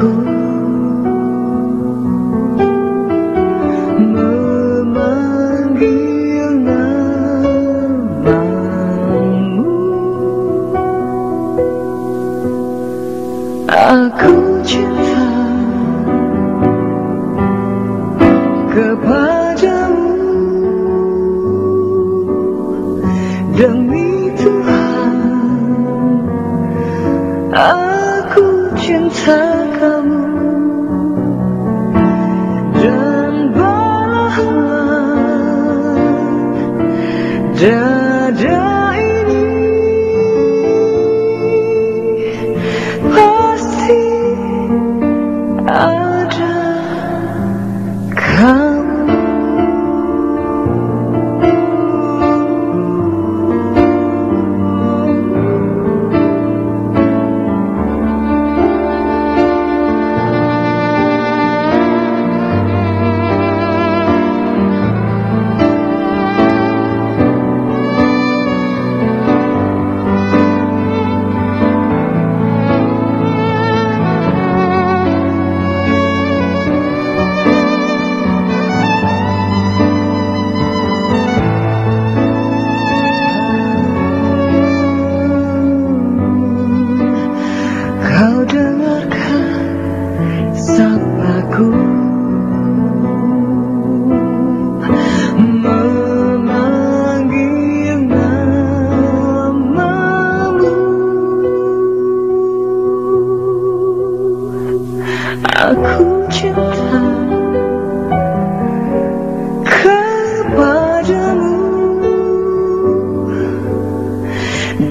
sapaku Memanggil namamu Aku cinta kepadamu Demi Tuhan. Aku cinta Dada ini Pasti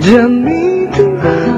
Demi Tuhan